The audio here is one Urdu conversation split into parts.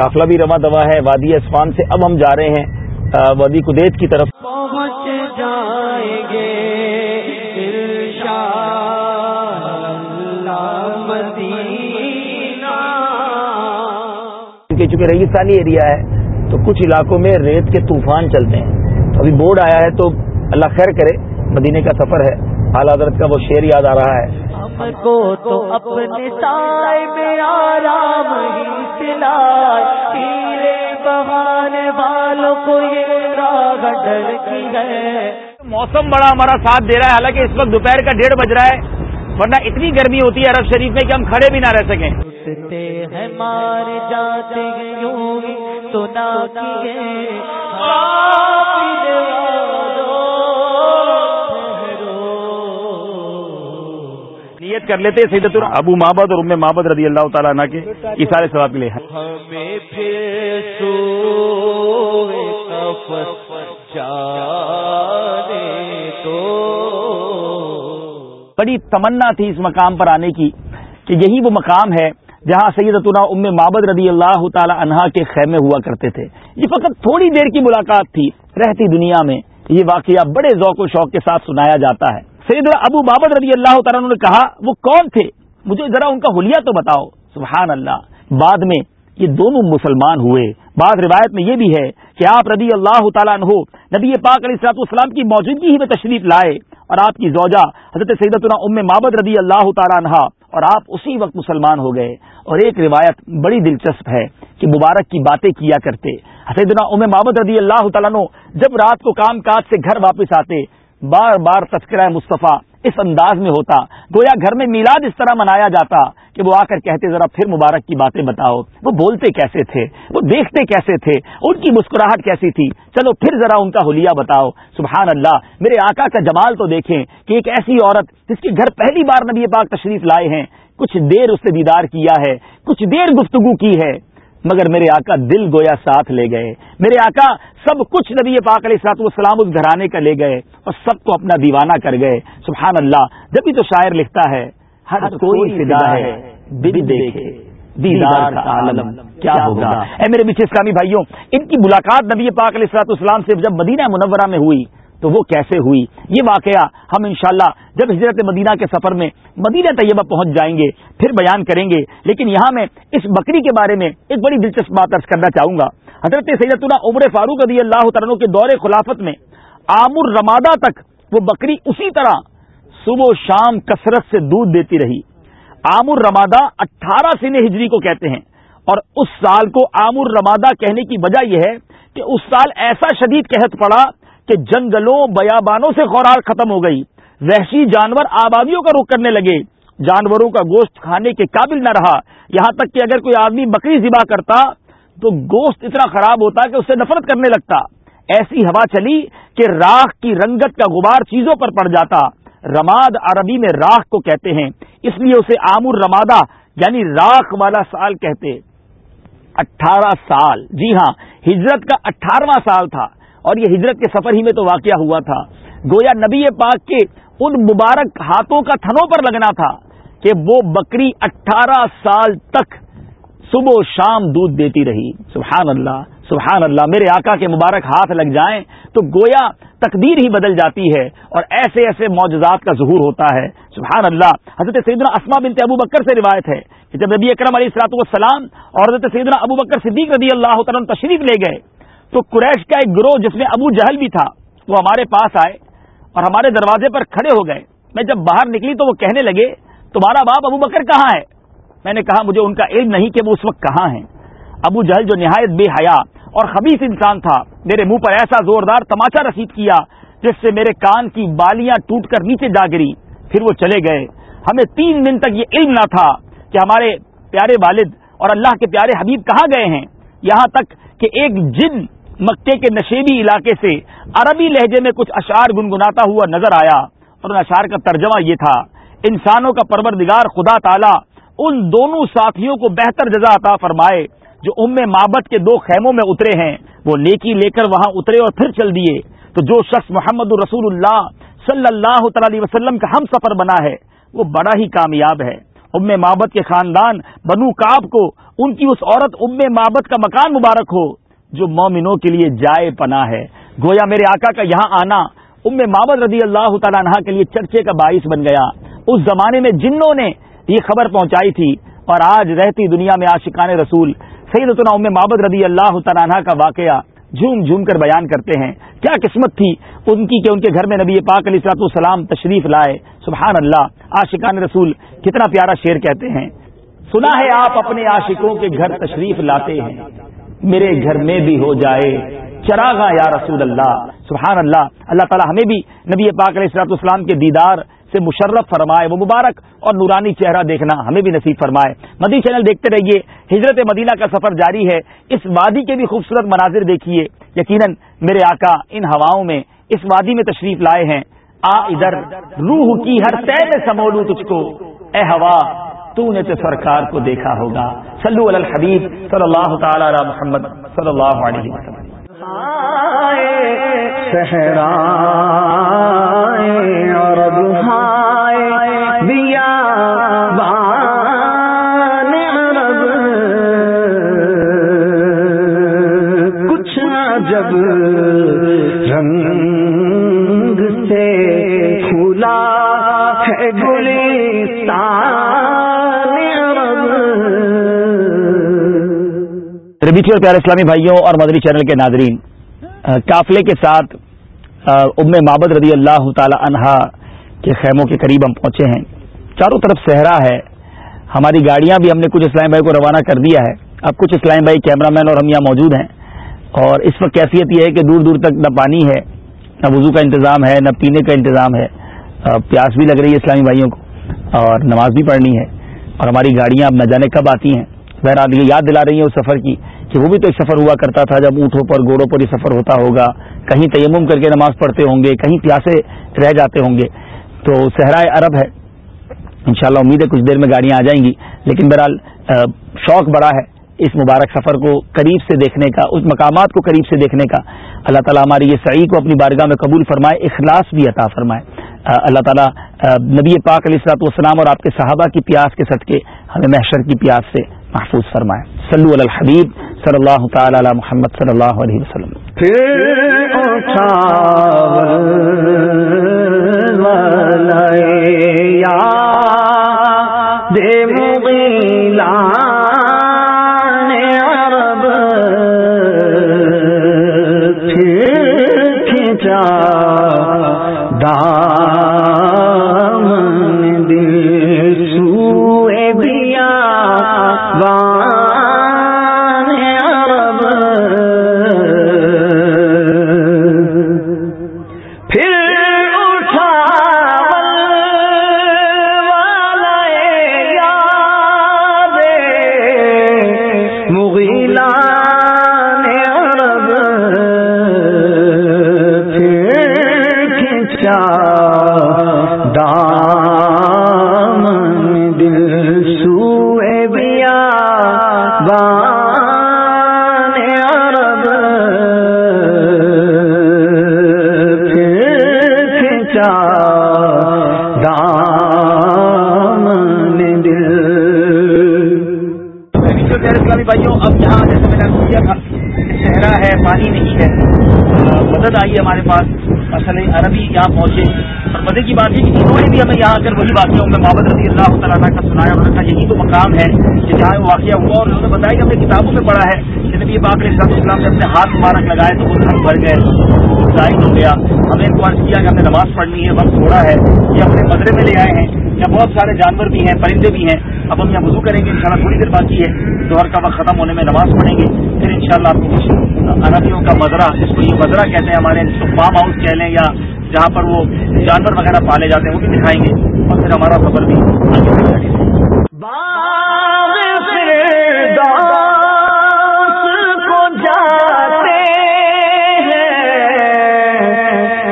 قافلہ بھی رواں دوا ہے۔ وادی اسفان سے اب ہم جا رہے ہیں وادی کدیت کی طرف۔ پہنچ جائیں گے چونکہ ریگستانی ایریا ہے تو کچھ علاقوں میں ریت کے طوفان چلتے ہیں۔ ابھی بورڈ آیا ہے تو اللہ خیر کرے مدینے کا سفر ہے۔ اعلی حضرت کا وہ شعر یاد آ رہا ہے۔ ہم کو تو اپنے سائے میں آرام ہی بہانے والوں کو یہ کی ہے۔ موسم بڑا ہمارا ساتھ دے رہا ہے۔ حالانکہ اس وقت دوپہر کا ڈیڑھ بج رہا ہے ورنہ اتنی گرمی ہوتی ہے عرب شریف میں کہ ہم کھڑے بھی نہ رہ سکیں۔ ہیں مار جاتے تو نیت کر لیتے سیدت ابو محبت اور ام محبت رضی اللہ تعالیٰ عنہ کے اشارے سواب کے لیے بڑی تمنا تھی اس مقام پر آنے کی کہ یہی وہ مقام ہے جہاں سیدتنا ام محبت رضی اللہ تعالی عنہا کے خیمے ہوا کرتے تھے. یہ فقط تھوڑی دیر کی ملاقات تھی. رہتی دنیا میں یہ واقعہ بڑے ذوق و شوق کے ساتھ سنایا جاتا ہے. سید ابو بابر رضی اللہ تعالیٰ نے کہا، وہ کون تھے؟ مجھے ذرا ان کا حلیہ تو بتاؤ۔ سبحان اللہ۔ بعد میں یہ دونوں مسلمان ہوئے۔ بعض روایت میں یہ بھی ہے کہ آپ رضی اللہ تعالیٰ عنہ نبی پاک علیہ السلاط والسلام کی موجودگی ہی میں تشریف لائے اور آپ کی زوجہ حضرت سیدتنا ام مابد رضی اللہ تعالیٰ عنہ اور آپ اسی وقت مسلمان ہو گئے۔ اور ایک روایت بڑی دلچسپ ہے کہ مبارک کی باتیں کیا کرتے۔ سیدنا ام مابد رضی اللہ تعالیٰ عنہ جب رات کو کام کاج سے گھر واپس آتے بار بار تذکرہ مصطفیٰ اس انداز میں ہوتا، گویا گھر میں میلاد اس طرح منایا جاتا کہ وہ آ کر کہتے ذرا پھر مبارک کی باتیں بتاؤ۔ وہ بولتے کیسے تھے؟ وہ دیکھتے کیسے تھے؟ ان کی مسکراہٹ کیسی تھی؟ چلو پھر ذرا ان کا حلیہ بتاؤ۔ سبحان اللہ، میرے آقا کا جمال تو دیکھیں کہ ایک ایسی عورت جس کے گھر پہلی بار نبی پاک تشریف لائے ہیں، کچھ دیر اس سے دیدار کیا ہے، کچھ دیر گفتگو کی ہے۔ مگر میرے آقا دل گویا ساتھ لے گئے۔ میرے آقا سب کچھ نبی پاک علیہ سات والسلام اس گھرانے کا لے گئے اور سب کو اپنا دیوانہ کر گئے۔ سبحان اللہ جب بھی تو شاعر لکھتا ہے ہر کوئی فدا ہے۔ دیکھے دیدار کا عالم کیا ہوگا؟ اے میرے پیچھے اسلامی بھائیوں ان کی ملاقات نبی پاک علیہ السلاط اسلام سے جب مدینہ منورہ میں ہوئی تو وہ کیسے ہوئی؟ یہ واقعہ ہم انشاءاللہ جب ہجرت مدینہ کے سفر میں مدینہ طیبہ پہنچ جائیں گے، پھر بیان کریں گے، لیکن یہاں میں اس بکری کے بارے میں ایک بڑی دلچسپ بات ارض کرنا چاہوں گا۔ حضرت سیدتنا عمر فاروق رضی اللہ عنہ کے دور خلافت میں آمر رمادہ تک وہ بکری اسی طرح صبح و شام کثرت سے دودھ دیتی رہی۔ آمر رمادہ اٹھارہ سن ہجری کو کہتے ہیں۔ اور اس سال کو آمر رمادہ کہنے کی وجہ یہ ہے کہ اس سال ایسا شدید قحط پڑا کہ جنگلوں، بیابانوں سے خوراک ختم ہو گئی۔ وحشی جانور آبادیوں کا رخ کرنے لگے۔ جانوروں کا گوشت کھانے کے قابل نہ رہا۔ یہاں تک کہ اگر کوئی آدمی بکری ذبح کرتا تو گوشت اتنا خراب ہوتا کہ اس سے نفرت کرنے لگتا۔ ایسی ہوا چلی کہ راکھ کی رنگت کا غبار چیزوں پر پڑ جاتا۔ رماد عربی میں راکھ کو کہتے ہیں۔ اس لیے اسے آمر رمادہ یعنی راکھ والا سال کہتے۔ اٹھارہ سال۔ جی ہاں ہجرت کا اٹھارہواں سال تھا۔ اور یہ ہجرت کے سفر ہی میں تو واقعہ ہوا تھا۔ گویا نبی پاک کے ان مبارک ہاتھوں کا تھنوں پر لگنا تھا کہ وہ بکری اٹھارہ سال تک صبح و شام دودھ دیتی رہی۔ سبحان اللہ سبحان اللہ، میرے آقا کے مبارک ہاتھ لگ جائیں تو گویا تقدیر ہی بدل جاتی ہے اور ایسے ایسے معجزات کا ظہور ہوتا ہے۔ سبحان اللہ، حضرت سیدنا اسما بنت ابو بکر سے روایت ہے کہ جب نبی اکرم علیہ السلاط والسلام اور حضرت سیدنا ابو بکر صدیق رضی اللہ تعالیٰ تشریف لے گئے تو قریش کا ایک گروہ جس میں ابو جہل بھی تھا، وہ ہمارے پاس آئے اور ہمارے دروازے پر کھڑے ہو گئے۔ میں جب باہر نکلی تو وہ کہنے لگے، تمہارا باپ ابو بکر کہاں ہے؟ میں نے کہا، مجھے ان کا علم نہیں کہ وہ اس وقت کہاں ہیں۔ ابو جہل جو نہایت بے حیا اور خبیص انسان تھا، میرے منہ پر ایسا زوردار تماچا رسید کیا جس سے میرے کان کی بالیاں ٹوٹ کر نیچے جا گری۔ پھر وہ چلے گئے۔ ہمیں تین دن تک یہ علم نہ تھا کہ ہمارے پیارے والد اور اللہ کے پیارے حبیب کہاں گئے ہیں۔ یہاں تک کہ ایک جن مکے کے نشیبی علاقے سے عربی لہجے میں کچھ اشعار گنگناتا ہوا نظر آیا اور ان اشعار کا ترجمہ یہ تھا، انسانوں کا پروردگار خدا تعالی ان دونوں ساتھیوں کو بہتر جزا عطا فرمائے جو ام محبت کے دو خیموں میں اترے ہیں، وہ نیکی لے کر وہاں اترے اور پھر چل دیے۔ تو جو شخص محمد الرسول اللہ صلی اللہ تعالی وسلم کا ہم سفر بنا ہے، وہ بڑا ہی کامیاب ہے۔ ام محبت کے خاندان بنو کاب کو ان کی اس عورت ام محبت کا مکان مبارک ہو جو مومنوں کے لیے جائے پناہ ہے۔ گویا میرے آقا کا یہاں آنا ام محبت رضی اللہ تعالیٰ عنہ کے لیے چرچے کا باعث بن گیا۔ اس زمانے میں جنوں نے یہ خبر پہنچائی تھی اور آج رہتی دنیا میں آشقان رسول، سیدتنا ام محبت رضی اللہ تعالیٰ عنہ کا واقعہ جھوم جھوم کر بیان کرتے ہیں۔ کیا قسمت تھی ان کی کہ ان کے گھر میں نبی پاک علیہ السلاط السلام تشریف لائے۔ سبحان اللہ، عاشقان رسول کتنا پیارا شعر کہتے ہیں۔ سنا ہے آپ اپنے عاشقوں کے گھر تشریف لاتے ہیں۔ میرے گھر میں بھی ہو جائے۔ چراغا یا رسول اللہ، سبحان اللہ۔ اللہ تعالی ہمیں بھی نبی پاک علیہ السلاط السلام کے دیدار سے مشرف فرمائے، وہ مبارک اور نورانی چہرہ دیکھنا ہمیں بھی نصیب فرمائے۔ مدی چینل دیکھتے رہیے، ہجرت مدینہ کا سفر جاری ہے۔ اس وادی کے بھی خوبصورت مناظر دیکھیے۔ یقیناً میرے آقا ان ہواؤں میں اس وادی میں تشریف لائے ہیں۔ آ ادھر، روح کی ہر تے میں سمولوں تجھ کو۔ اے ہوا تو نے تو سرکار کو دیکھا ہوگا۔ سلو الحبیب صلی اللہ تعالی علی محمد صلی اللہ علیہ وسلم۔ میٹھی اور پیارے اسلامی بھائیوں اور مدری چینل کے ناظرین قافلے کے ساتھ ام مابد رضی اللہ تعالی عنہا کے خیموں کے قریب ہم پہنچے ہیں۔ چاروں طرف صحرا ہے۔ ہماری گاڑیاں بھی ہم نے کچھ اسلام بھائی کو روانہ کر دیا ہے۔ اب کچھ اسلام بھائی کیمرہ مین اور ہم یہاں موجود ہیں۔ اور اس وقت کیفیت یہ ہے کہ دور دور تک نہ پانی ہے، نہ وضو کا انتظام ہے، نہ پینے کا انتظام ہے۔ پیاس بھی لگ رہی ہے اسلامی بھائیوں کو اور نماز بھی پڑھنی ہے۔ اور ہماری گاڑیاں اب نہ جانے کب آتی ہیں۔ بہرحال یہ یاد دلا رہی ہیں اس سفر کی کہ وہ بھی تو ایک سفر ہوا کرتا تھا، جب اونٹوں پر گوڑوں پر یہ سفر ہوتا ہوگا۔ کہیں تیمم کر کے نماز پڑھتے ہوں گے، کہیں پیاسے رہ جاتے ہوں گے۔ تو صحرائے عرب ہے۔ انشاءاللہ امید ہے کچھ دیر میں گاڑیاں آ جائیں گی۔ لیکن بہرحال شوق بڑا ہے اس مبارک سفر کو قریب سے دیکھنے کا، اس مقامات کو قریب سے دیکھنے کا۔ اللہ تعالیٰ ہماری یہ سعی کو اپنی بارگاہ میں قبول فرمائے، اخلاص بھی عطا فرمائے۔ اللہ تعالیٰ نبی پاک علیہ السلاط والسلام اور آپ کے صحابہ کی پیاس کے صدقے، ہمیں محشر کی پیاس سے محفوظ فرمائے. صلو علی الحبیب صلی اللہ تعالی علی محمد صلی اللہ علیہ وسلم. جو غیر اسلامی بھائیوں، اب یہاں پہنچے۔ اور مزے کی بات ہے کہ انہوں نے بھی ہمیں یہاں کر وہی واقعہ میں محمد رضی اللہ تعالیٰ کا سنایا انہوں نے یہی تو مقام ہے کہ جہاں وہ واقعہ ہوا اور انہوں نے بتایا کہ ہم نے کتابوں میں پڑھا ہے۔ کہ نبی پاک علیہ السلام اسلام نے اپنے ہاتھ مبارک لگائے تو وہ گھر بھر گئے۔ ظاہر ہو گیا۔ ہمیں ان کو عرض کیا کہ ہمیں نماز پڑھنی ہے، وقت تھوڑا ہے۔ یہ اپنے مدرے میں لے آئے ہیں۔ یہاں بہت سارے جانور بھی ہیں، پرندے بھی ہیں۔ اب ہم یہاں وضو کریں گے، انشاءاللہ تھوڑی دیر باقی ہے۔ دوہر کا وقت ختم ہونے میں نماز پڑھیں گے۔ پھر انشاءاللہ آپ کو کچھ عربیوں کا مزرہ جس کو یہ مزرہ کہتے ہیں ہمارے، جس کو فارم ہاؤس کہہ لیں یا جہاں پر وہ جانور وغیرہ پالے جاتے ہیں، وہ بھی دکھائیں گے۔ اور پھر ہمارا خبر بھی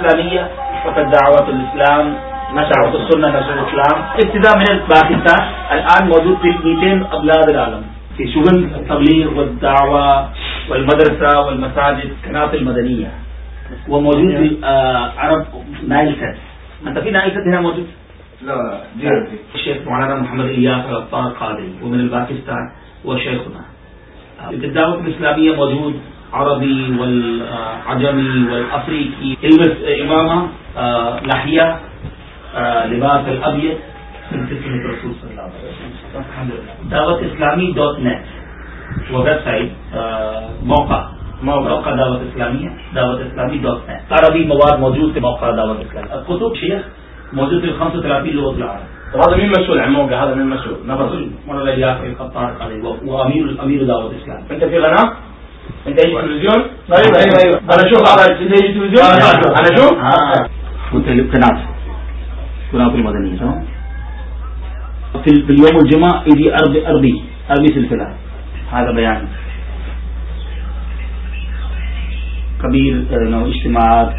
الاسلامیہ فقط دعوت الاسلام نشاوت السنة نشر الاسلام ابتداء من باكستان الان موجود في 200 ابلاد العالم في شغل التبلیغ والدعوة والمدرسة والمساجد كنات المدنية وموجود في عرب نايل سيت انت في نايل سيت هنا موجود؟ لا لا الشيخ مولانا محمد الياس الطاهر قادري ومن الباكستان وشيخنا الدعوة الإسلامية موجود عربي والعجمي والأفريقي يلبس إمامة لحية لباس قسم الرسول صلى الله عليه وسلم لله دعوة إسلامي دوت نت ويب سايت موقع موقع۔ دعوت اسلامیہ دعوت اسلامی ڈاٹ نیٹ عربی مواد موجود تھے موقع دعوت اسلامی۔ کتب شیخ موجود تھے خمسة ثلاثين لغة العرب۔ وهذا مين مسؤول عن موقع هذا مين مسؤول. نفر. مولانا القطار عليه وامير امير دعوة الاسلام انت في غناء اليوم الجمعة يجي أربي أربي أربي سلسلة هذا بيان كبير اجتماعات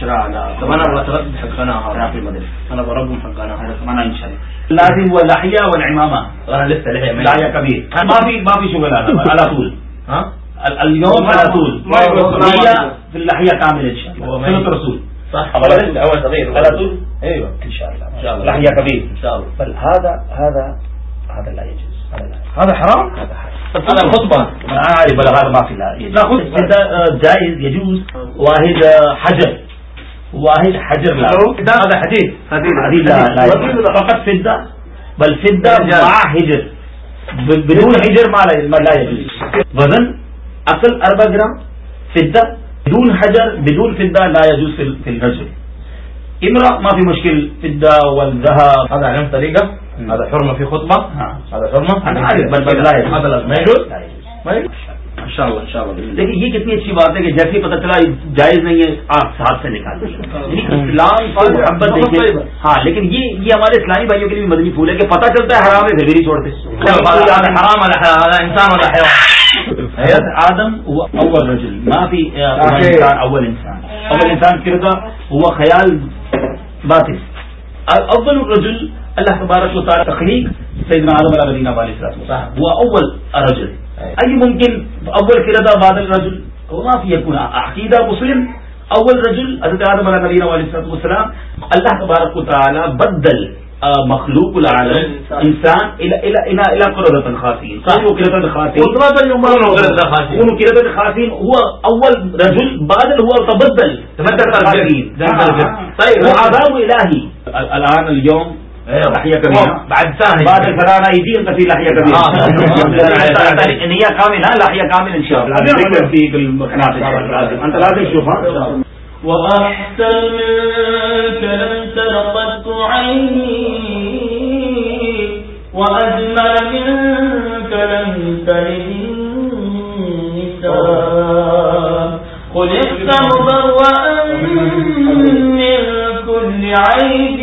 اشراء طب انا بتردد حق قناه في المدرسه انا بربهم حق قناه هذا كمان ان شاء الله لازم هو اللحيه والعمامه انا لسه لحيه لحيه كبير ما في ما في شغل على طول. ها اليوم على طول. هي في اللحيه كامله ان شاء الله سنه الرسول صح. اول صغير على طول ايوه ان شاء الله ان شاء الله لحيه كبير ان شاء الله بل هذا هذا هذا لا يجوز. هذا حرام؟ هذا حرام. الخطبه انا عارف هذا ما في لا خطبه جائز يجوز. واحد حجر. واحد حجر لا. هذا حديث حديث لا لا فقط فدة بل فدة مع حجر. بدون حجر ما لا يجوز. وزن اصل اربع جرام. فدة بدون حجر بدون فدة لا يجوز في الرجل امرأة ما في مشكل فدة والذهب. هذا علم طريقة. هذا حرمة في خطبة. هذا حرمة. بل لا يجوز. هذا ما يجوز. ما يجوز دیکھیے یہ کتنی اچھی بات ہے کہ جیسے پتہ چلا جائز نہیں ہے آپ ساتھ سے نکال یعنی اسلام پر محبت دیکھیے ہاں لیکن یہ یہ ہمارے اسلامی بھائیوں کے لیے مدنی پھول ہے کہ پتہ چلتا ہے حرام ہے پھر بھی چھوڑتے۔ انسان آدم اول رجل معافی اول انسان۔ اول انسان کردہ ہوا خیال بات اول الرجل اللہ تبارک و تعالی تخلیق سیدنا آدم علیہ مدینہ والے وہ اول رجل۔ أي ممكن أول كده بعد الرجل؟ وما في يكون. عقيدة مسلم أول رجل حضرت آدم على نبينا عليه الصلاة والسلام الله تبارك وتعالى بدل مخلوق العالم انسان الى الى الى الى قردة خاسين كانوا قردة خاسين كانوا قردة خاسين هو اول رجل بعد هو تبدل. تبدل الخاسين طيب. هو عذاب الهي الان اليوم بعد انت في لحية كبيرة. ان هي كاملة لحية كاملة ان شاء الله. في المكانات انت لازم. تشوفها وأحسن منك لم ترقت عيني وأجمل منك لم تلد النساء. خلقت مبرأ من كل عيب.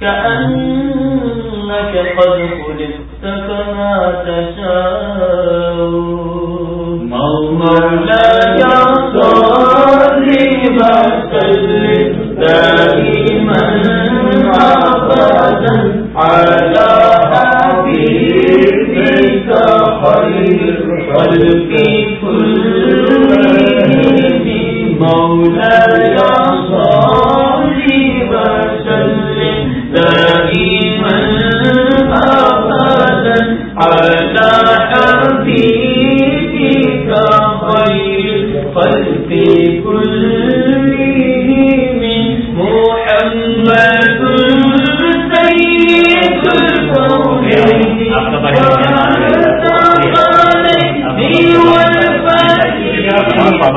كأنك قد خلقت كما تشاء. مولاي صلي وسلم دائما أبدا على حبيبك خير خلق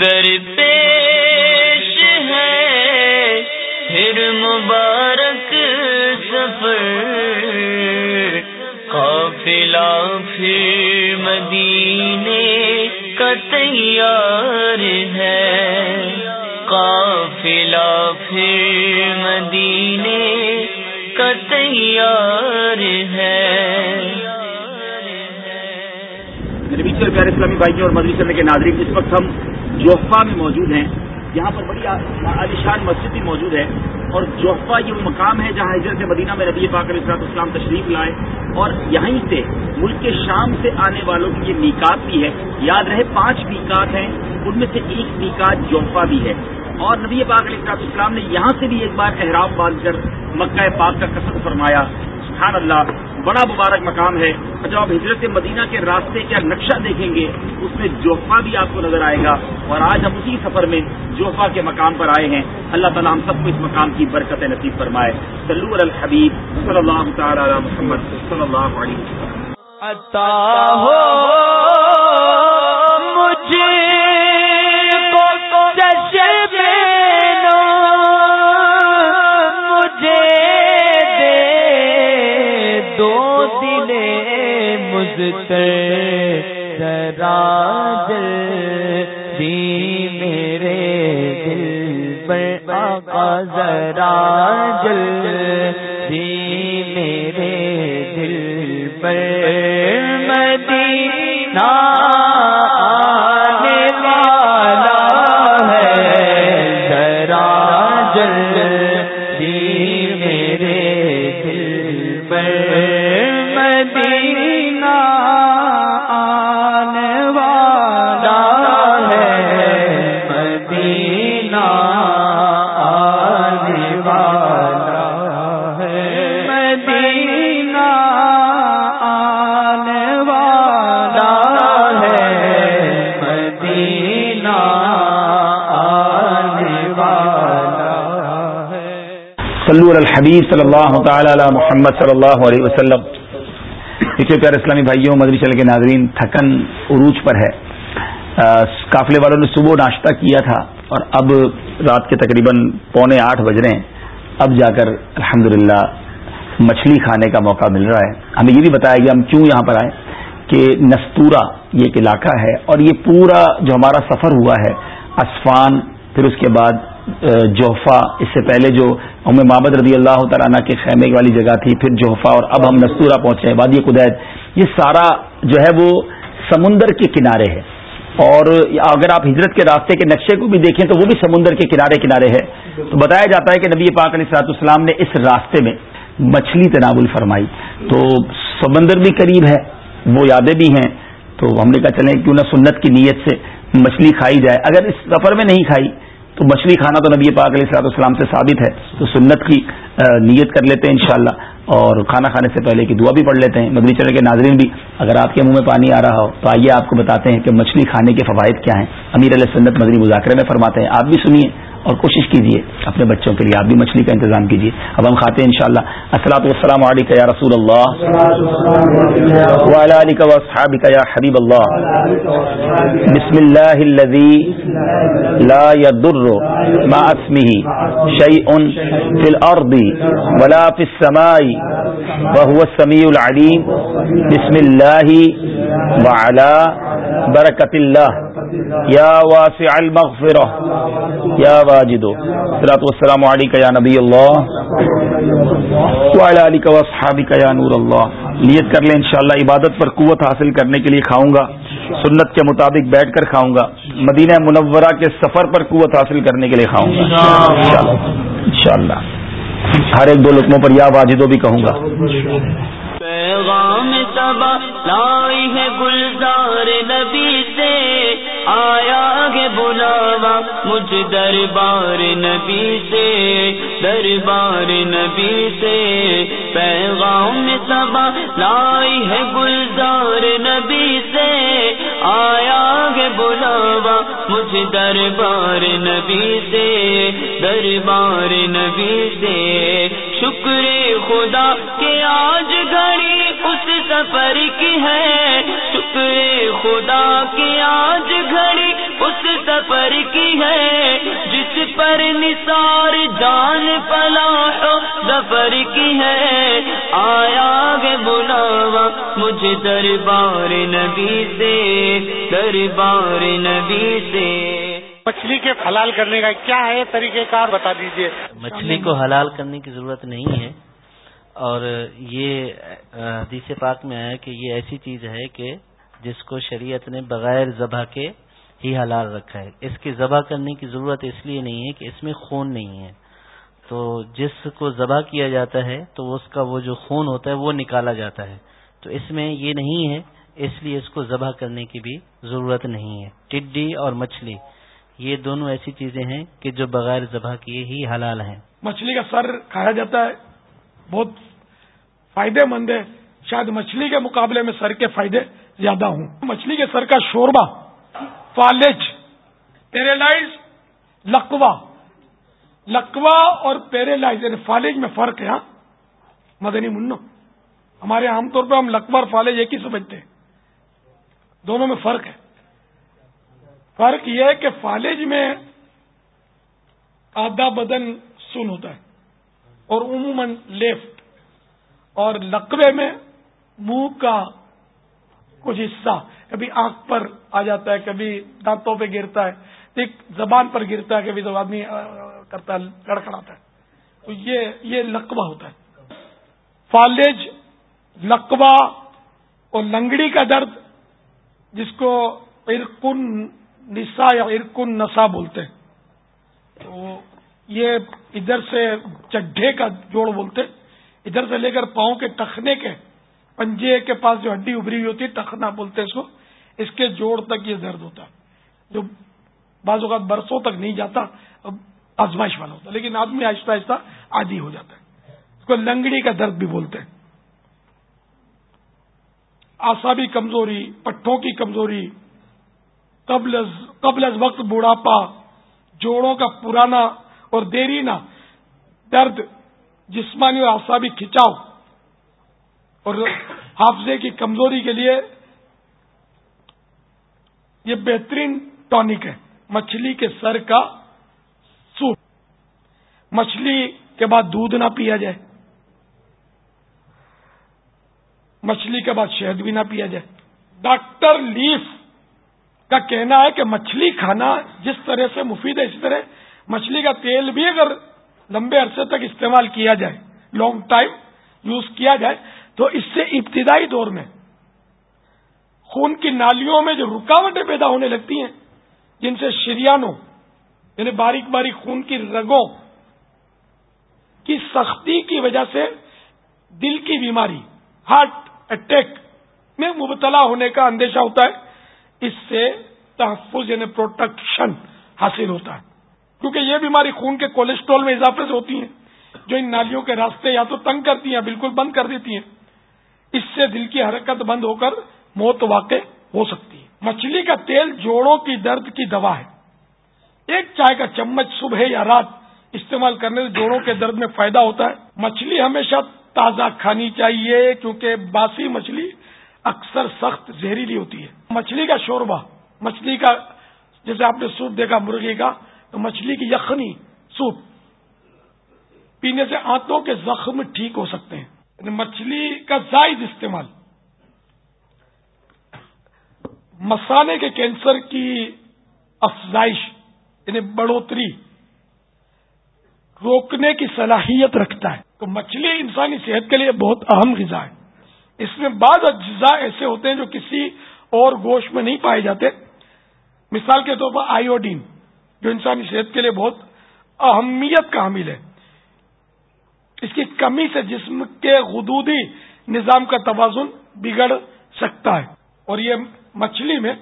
در پیش ہے، پھر مبارک سفر۔ قافلہ پھر مدینے کا تیار ہے۔ قافلہ پھر مدینے کا تیار ہے۔ میرے پیارے اسلامی بھائیوں اور مدری سمے کے ناظرین، اس وقت ہم جوفا میں موجود ہیں، یہاں پر بڑی عالیشان مسجد بھی موجود ہے، اور جوفا یہ وہ مقام ہے جہاں حضرت مدینہ میں نبی پاک علیہ السلام اسلام تشریف لائے، اور یہیں سے ملک کے شام سے آنے والوں کی یہ میکات بھی ہے۔ یاد رہے، پانچ میکات ہیں، ان میں سے ایک میکات جوفا بھی ہے۔ اور نبی پاک علیہ السلام اسلام نے یہاں سے بھی ایک بار احرام باندھ کر مکہ پاک کا قصر فرمایا۔ سبحان اللہ بڑا مبارک مقام ہے۔ جب آپ ہجرت مدینہ کے راستے کا نقشہ دیکھیں گے، اس میں جوفا بھی آپ کو نظر آئے گا۔ اور آج ہم اسی سفر میں جوفا کے مقام پر آئے ہیں۔ اللہ تعالیٰ ہم سب کو اس مقام کی برکت نصیب فرمائے۔ سلو الحبیب صلی اللہ تعالی علی محمد صلی اللہ علیہ ذرا جل صلو علی الحبیب صلی اللہ تعالی علی محمد صلی اللہ علیہ وسلم۔ دیکھیے پیار اسلامی بھائیوں مدری چل کے ناظرین، تھکن عروج پر ہے۔ قافلے والوں نے صبح ناشتہ کیا تھا اور اب رات کے تقریباً پونے آٹھ بج رہے ہیں۔ اب جا کر الحمد مچھلی کھانے کا موقع مل رہا ہے۔ ہمیں یہ بھی بتایا گیا، ہم کیوں یہاں پر آئے؟ کہ نستورا یہ ایک علاقہ ہے اور یہ پورا جو ہمارا سفر ہوا ہے، اسفان، پھر اس کے بعد جوفا، اس سے پہلے جو ام محمد رضی اللہ تعالیٰ کے خیمے والی جگہ تھی، پھر جوفا اور اب ہم نستورا پہنچے ہیں وادی قدیت یہ سارا جو ہے وہ سمندر کے کنارے ہے۔ اور اگر آپ ہجرت کے راستے کے نقشے کو بھی دیکھیں تو وہ بھی سمندر کے کنارے کنارے ہے۔ تو بتایا جاتا ہے کہ نبی پاک علیہ صلاحت السلام نے اس راستے میں مچھلی تناول فرمائی۔ تو سمندر بھی قریب ہے، وہ یادیں بھی ہیں۔ تو ہم نے کہا چلیں کیوں نہ سنت کی نیت سے مچھلی کھائی جائے۔ اگر اس سفر میں نہیں کھائی تو مچھلی کھانا تو نبی پاک علیہ صلاح السلام سے ثابت ہے، تو سنت کی نیت کر لیتے ہیں انشاءاللہ۔ اور کھانا کھانے سے پہلے کی دعا بھی پڑھ لیتے ہیں۔ مدنی چلے کے ناظرین بھی، اگر آپ کے منہ میں پانی آ رہا ہو، تو آئیے آپ کو بتاتے ہیں کہ مچھلی کھانے کے فوائد کیا ہیں۔ امیر علیہ سنت مدنی مذاکرے میں فرماتے ہیں۔ آپ بھی سنیے۔ اور کوشش کیجیے اپنے بچوں کے لیے، آپ بھی مچھلی کا انتظام کیجیے اب ہم کھاتے ہیں انشاءاللہ۔ السلام والسلام علیکم یا رسول اللہ۔ وعلى واصحابك يا حبيب الله بسم الله الذي لا يضر مع اسمه شيء في الارض ولا في السماء وهو السميع العليم بسم الله وعلى بركه الله یا واسع المغفرہ، یا واجد صلاۃ والسلام علیکہ یا نبی اللہ وعلی علیکہ واصحابہ یا نور اللہ۔ نیت کر لیں انشاءاللہ، عبادت پر قوت حاصل کرنے کے لیے کھاؤں گا، سنت کے مطابق بیٹھ کر کھاؤں گا، مدینہ منورہ کے سفر پر قوت حاصل کرنے کے لیے کھاؤں گا۔ انشاءاللہ ہر ایک دو لقموں پر یا واجدو بھی کہوں گا۔ پیغام سبا لائی ہے گلزار نبی سے، آیا گے بلاوا مجھ دربار نبی سے، دربار نبی سے۔ پیغام سبا لائی ہے گلزار نبی سے، آیا گے بلاوا مجھ دربار نبی سے، دربار نبی سے۔ شکر خدا کے آج گھڑی اس سفر کی ہے۔ شکر خدا کی آج گھڑی اس سفر کی ہے۔ جس پر نثار جان فلاح سفر کی ہے۔ آیا گے بلاوا مجھے دربار نبی سے، دربار نبی سے۔ مچھلی کے حلال کرنے کا کیا ہے طریقہ کار بتا دیجیے مچھلی کو حلال کرنے کی ضرورت نہیں ہے۔ اور یہ حدیث پاک میں ہے کہ یہ ایسی چیز ہے کہ جس کو شریعت نے بغیر ذبح کے ہی حلال رکھا ہے۔ اس کی ذبح کرنے کی ضرورت اس لیے نہیں ہے کہ اس میں خون نہیں ہے۔ تو جس کو ذبح کیا جاتا ہے تو اس کا وہ جو خون ہوتا ہے وہ نکالا جاتا ہے۔ تو اس میں یہ نہیں ہے، اس لیے اس کو ذبح کرنے کی بھی ضرورت نہیں ہے۔ ٹڈی اور مچھلی۔ یہ دونوں ایسی چیزیں ہیں کہ جو بغیر ذبح کیے ہی حلال ہیں۔ مچھلی کا سر کھایا جاتا ہے، بہت فائدے مند ہے۔ شاید مچھلی کے مقابلے میں سر کے فائدے زیادہ ہوں۔ مچھلی کے سر کا شوربہ، فالج پیرالائز لکوا لکوا اور پیرالائز یعنی فالج میں فرق ہے ہاں۔ مدنی منو۔ ہمارے عام طور پہ ہم لکوا اور فالج ایک ہی سمجھتے ہیں۔ دونوں میں فرق ہے۔ فرق یہ ہے کہ فالج میں آدھا بدن سن ہوتا ہے اور عموماً لیفٹ، اور لقوے میں منہ کا کچھ حصہ، کبھی آنکھ پر آ جاتا ہے، کبھی دانتوں پہ گرتا ہے، ایک زبان پر گرتا ہے، کبھی تو آدمی کرتا ہے لڑکڑاتا ہے۔ تو یہ یہ لقبہ ہوتا ہے۔ فالج لقبہ اور لنگڑی کا درد، جس کو ارکن نسا یا ارکن نسا بولتے ہیں۔ تو یہ ادھر سے چڈھے کا جوڑ بولتے ادھر سے لے کر پاؤں کے ٹخنے کے پنجے کے پاس جو ہڈی ابری ہوئی ہوتی ہے ٹخنا بولتے اس کو، اس کے جوڑ تک یہ درد ہوتا ہے۔ جو بعض اوقات برسوں تک نہیں جاتا آزمائش والا ہوتا ہے، لیکن آدمی آہستہ آہستہ عادی ہو جاتا ہے۔ اس کو لنگڑی کا درد بھی بولتے ہیں۔ آسابی کمزوری، پٹھوں کی کمزوری قبل از قبل از وقت بڑھاپا، جوڑوں کا پرانا اور دیرینا درد، جسمانی اور آسابی کھچاؤ اور حافظے کی کمزوری کے لیے یہ بہترین ٹونک ہے۔ مچھلی کے سر کا سوپ۔ مچھلی کے بعد دودھ نہ پیا جائے۔ مچھلی کے بعد شہد بھی نہ پیا جائے۔ ڈاکٹر لیف کا کہنا ہے کہ مچھلی کھانا جس طرح سے مفید ہے، اسی طرح مچھلی کا تیل بھی اگر لمبے عرصے تک استعمال کیا جائے لانگ ٹائم یوز کیا جائے، تو اس سے ابتدائی دور میں خون کی نالیوں میں جو رکاوٹیں پیدا ہونے لگتی ہیں، جن سے شریانوں یعنی باریک باریک خون کی رگوں کی سختی کی وجہ سے دل کی بیماری ہارٹ اٹیک میں مبتلا ہونے کا اندیشہ ہوتا ہے۔ اس سے تحفظ یعنی پروٹیکشن حاصل ہوتا ہے۔ کیونکہ یہ بیماری خون کے کولیسٹرول میں اضافے سے ہوتی ہیں، جو ان نالیوں کے راستے یا تو تنگ کرتی ہیں، بالکل بند کر دیتی ہیں۔ اس سے دل کی حرکت بند ہو کر موت واقع ہو سکتی ہے۔ مچھلی کا تیل جوڑوں کی درد کی دوا ہے۔ ایک چائے کا چمچ صبح یا رات استعمال کرنے سے جوڑوں کے درد میں فائدہ ہوتا ہے۔ مچھلی ہمیشہ تازہ کھانی چاہیے، کیونکہ باسی مچھلی اکثر سخت زہریلی ہوتی ہے۔ مچھلی کا شوربہ، مچھلی کا جیسے آپ نے سوپ دیکھا مرغی کا، تو مچھلی کی یخنی، سوپ۔ پینے سے آنتوں کے زخم ٹھیک ہو سکتے ہیں۔ یعنی مچھلی کا زائد استعمال۔ مسالے کے کینسر کی افزائش یعنی بڑھوتری، روکنے کی صلاحیت رکھتا ہے۔ تو مچھلی انسانی صحت کے لیے بہت اہم غذا ہے۔ اس میں بعض اجزاء ایسے ہوتے ہیں جو کسی اور گوشت میں نہیں پائے جاتے۔ مثال کے طور پر آئیوڈین، جو انسانی صحت کے لیے بہت اہمیت کا حامل ہے۔ اس کی کمی سے جسم کے غدودی نظام کا توازن بگڑ سکتا ہے اور یہ مچھلی میں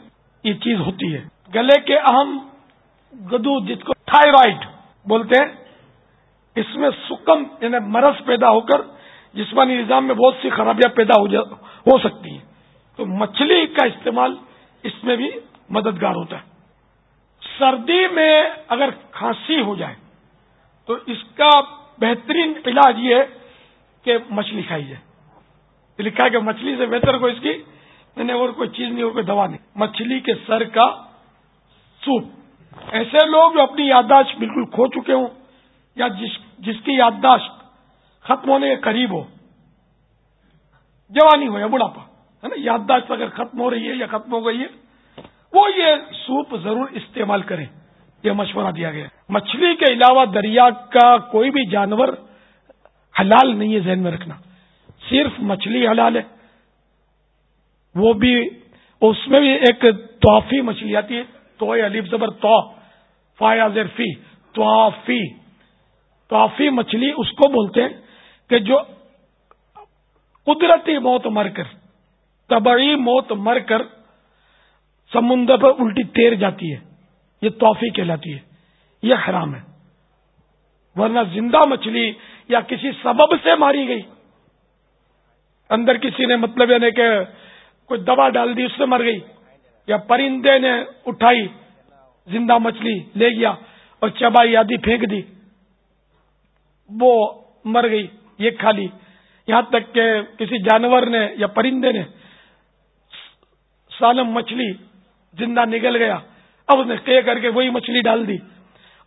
یہ چیز ہوتی ہے۔ گلے کے اہم گدو جس کو تھائرائڈ بولتے ہیں، اس میں سکم یعنی مرض پیدا ہو کر جسمانی نظام میں بہت سی خرابیاں پیدا ہو ہو سکتی ہیں۔ تو مچھلی کا استعمال اس میں بھی مددگار ہوتا ہے۔ سردی میں اگر کھانسی ہو جائے، تو اس کا بہترین علاج یہ ہے کہ مچھلی کھائی جائے۔ لکھا ہے کہ مچھلی سے بہتر کوئی اس کی اور کوئی چیز نہیں اور کوئی دوا نہیں۔ مچھلی کے سر کا سوپ۔ ایسے لوگ جو اپنی یادداشت بالکل کھو چکے ہوں یا جس جس کی یادداشت ختم ہونے کے قریب ہو۔ جوانی ہو یا بڑھاپا، ہے نا؟ یادداشت اگر ختم ہو رہی ہے یا ختم ہو گئی ہے، وہ یہ سوپ ضرور استعمال کریں۔ یہ مشورہ دیا گیا۔ مچھلی کے علاوہ دریا کا کوئی بھی جانور حلال نہیں ہے ذہن میں رکھنا۔ صرف مچھلی حلال ہے۔ وہ بھی اس میں بھی ایک توفی مچھلی آتی ہے۔ تو علیف زبر تو فی توفی توفی مچھلی اس کو بولتے ہیں۔ کہ جو قدرتی موت مر کر تبڑی موت مر کر سمندر پر الٹی تیر جاتی ہے، یہ توفی کہلاتی ہے، یہ حرام ہے۔ ورنہ زندہ مچھلی یا کسی سبب سے ماری گئی۔ اندر کسی نے مطلب یعنی کہ کوئی دوا ڈال دی، اس سے مر گئی۔ یا پرندے نے اٹھائی، زندہ مچھلی لے گیا اور چبائی آدھی پھینک دی، وہ مر گئی۔ یہ کھا لی یہاں تک کہ کسی جانور نے یا پرندے نے سالم مچھلی زندہ نگل گیا، اب اس نے کہ کر کے وہی مچھلی ڈال دی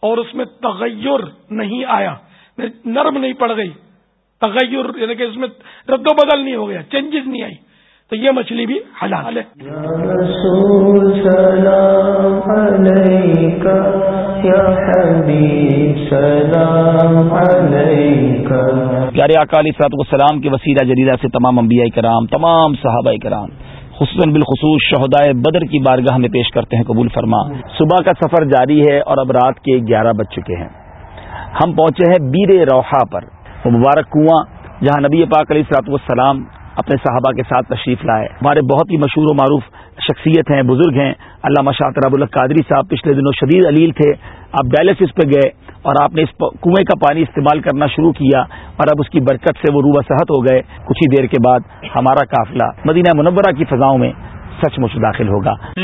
اور اس میں تغیر نہیں آیا، نرم نہیں پڑ گئی، تغیر یعنی کہ اس میں رد و بدل نہیں ہو گیا چینجز نہیں آئی۔ تو یہ مچھلی بھی حلال ہے۔ پیارے اکالی سات السلام کے وسیلہ جدیدہ سے تمام انبیاء کرام، تمام صحابہ کرام، خصوصاً بالخصوص شہدائے بدر کی بارگاہ میں پیش کرتے ہیں قبول فرما۔ صبح کا سفر جاری ہے اور اب رات کے گیارہ بج چکے ہیں۔ ہم پہنچے ہیں بیر روحا پر۔ وہ مبارک کنواں، جہاں نبی پاک علیہ سلاط والسلام اپنے صحابہ کے ساتھ تشریف لائے۔ ہمارے بہت ہی مشہور و معروف شخصیت ہیں، بزرگ ہیں، علامہ شاہ رب القادری صاحب پچھلے دنوں شدید علیل تھے۔ آپ ڈائلسس پہ گئے اور آپ نے اس کنویں کا پانی استعمال کرنا شروع کیا اور اب اس کی برکت سے وہ روبہ صحت ہو گئے۔ کچھ ہی دیر کے بعد ہمارا قافلہ مدینہ منورہ کی فضاؤں میں سچ مچ داخل ہوگا۔